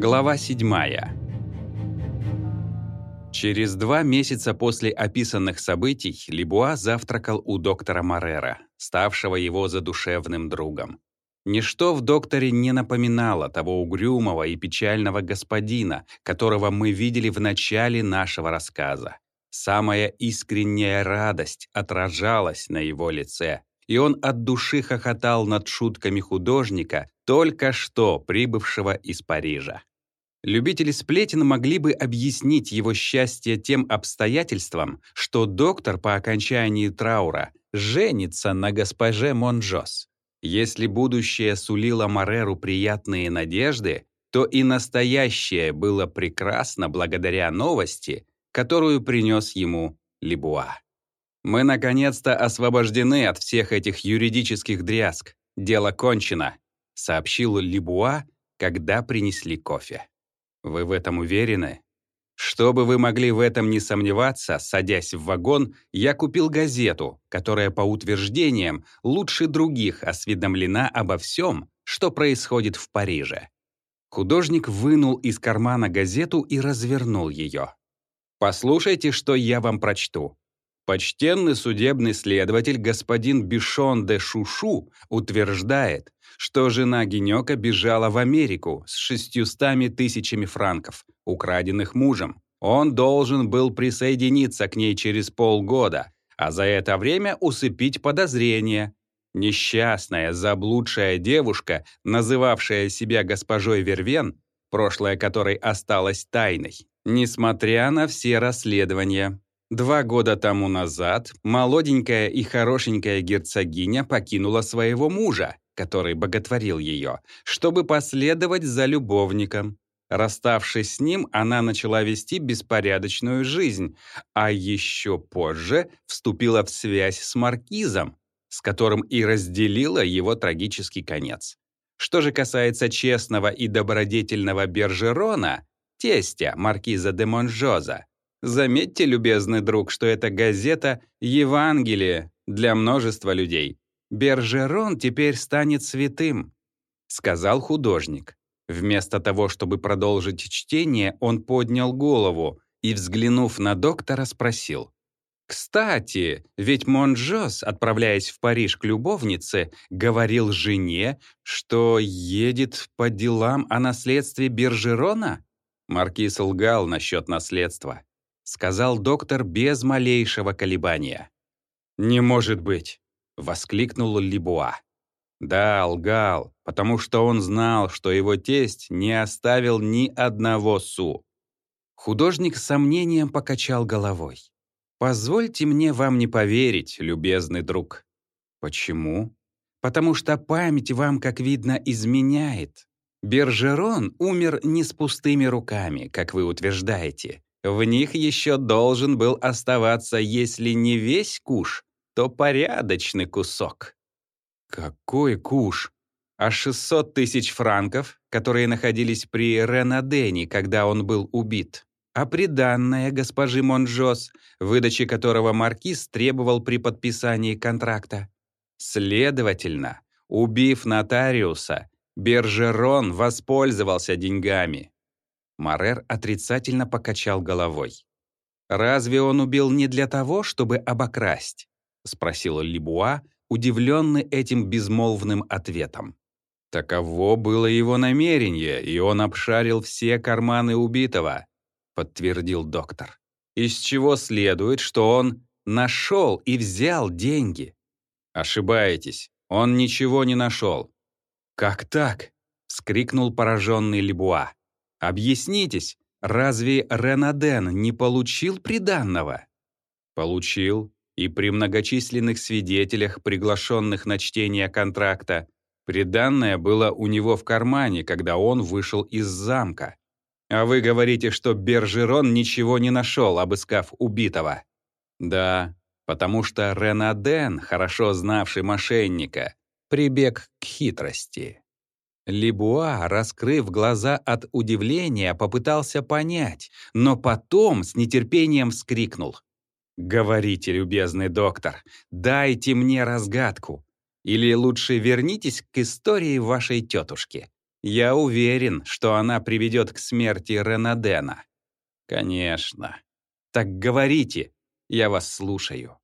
Глава 7. Через два месяца после описанных событий Лебуа завтракал у доктора Морера, ставшего его задушевным другом. Ничто в докторе не напоминало того угрюмого и печального господина, которого мы видели в начале нашего рассказа. Самая искренняя радость отражалась на его лице, и он от души хохотал над шутками художника, только что прибывшего из Парижа. Любители сплетен могли бы объяснить его счастье тем обстоятельством, что доктор по окончании траура женится на госпоже Монжос. Если будущее сулило Мореру приятные надежды, то и настоящее было прекрасно благодаря новости, которую принес ему Лебуа. Мы наконец-то освобождены от всех этих юридических дрязг. Дело кончено, сообщил Лебуа, когда принесли кофе. Вы в этом уверены? Чтобы вы могли в этом не сомневаться, садясь в вагон, я купил газету, которая, по утверждениям, лучше других осведомлена обо всем, что происходит в Париже. Художник вынул из кармана газету и развернул ее. «Послушайте, что я вам прочту. Почтенный судебный следователь господин Бишон де Шушу утверждает, что жена Генёка бежала в Америку с шестьюстами тысячами франков, украденных мужем. Он должен был присоединиться к ней через полгода, а за это время усыпить подозрения. Несчастная, заблудшая девушка, называвшая себя госпожой Вервен, прошлое которой осталось тайной, несмотря на все расследования. Два года тому назад молоденькая и хорошенькая герцогиня покинула своего мужа, который боготворил ее, чтобы последовать за любовником. Расставшись с ним, она начала вести беспорядочную жизнь, а еще позже вступила в связь с маркизом, с которым и разделила его трагический конец. Что же касается честного и добродетельного Бержерона, тестя маркиза де Монжоза, Заметьте, любезный друг, что эта газета — Евангелие для множества людей. Бержерон теперь станет святым, — сказал художник. Вместо того, чтобы продолжить чтение, он поднял голову и, взглянув на доктора, спросил. «Кстати, ведь Монжос, отправляясь в Париж к любовнице, говорил жене, что едет по делам о наследстве Бержерона?» Маркиз лгал насчет наследства сказал доктор без малейшего колебания. «Не может быть!» — воскликнул Либуа. Да, лгал, потому что он знал, что его тесть не оставил ни одного су. Художник с сомнением покачал головой. «Позвольте мне вам не поверить, любезный друг». «Почему?» «Потому что память вам, как видно, изменяет. Бержерон умер не с пустыми руками, как вы утверждаете. В них еще должен был оставаться, если не весь куш, то порядочный кусок. Какой куш? А 600 тысяч франков, которые находились при Ренадене, когда он был убит. А приданное госпожи Монжос, выдачи которого маркиз требовал при подписании контракта. Следовательно, убив нотариуса, Бержерон воспользовался деньгами. Марер отрицательно покачал головой. «Разве он убил не для того, чтобы обокрасть?» — спросил Либуа, удивленный этим безмолвным ответом. «Таково было его намерение, и он обшарил все карманы убитого», — подтвердил доктор. «Из чего следует, что он нашел и взял деньги?» «Ошибаетесь, он ничего не нашел». «Как так?» — вскрикнул пораженный Либуа. Объяснитесь, разве Ренаден не получил приданного? Получил, и при многочисленных свидетелях, приглашенных на чтение контракта, приданное было у него в кармане, когда он вышел из замка. А вы говорите, что Бержерон ничего не нашел, обыскав убитого. Да, потому что Ренаден, хорошо знавший мошенника, прибег к хитрости. Лебуа, раскрыв глаза от удивления, попытался понять, но потом с нетерпением вскрикнул. «Говорите, любезный доктор, дайте мне разгадку. Или лучше вернитесь к истории вашей тетушки. Я уверен, что она приведет к смерти Ренадена. Конечно. Так говорите, я вас слушаю.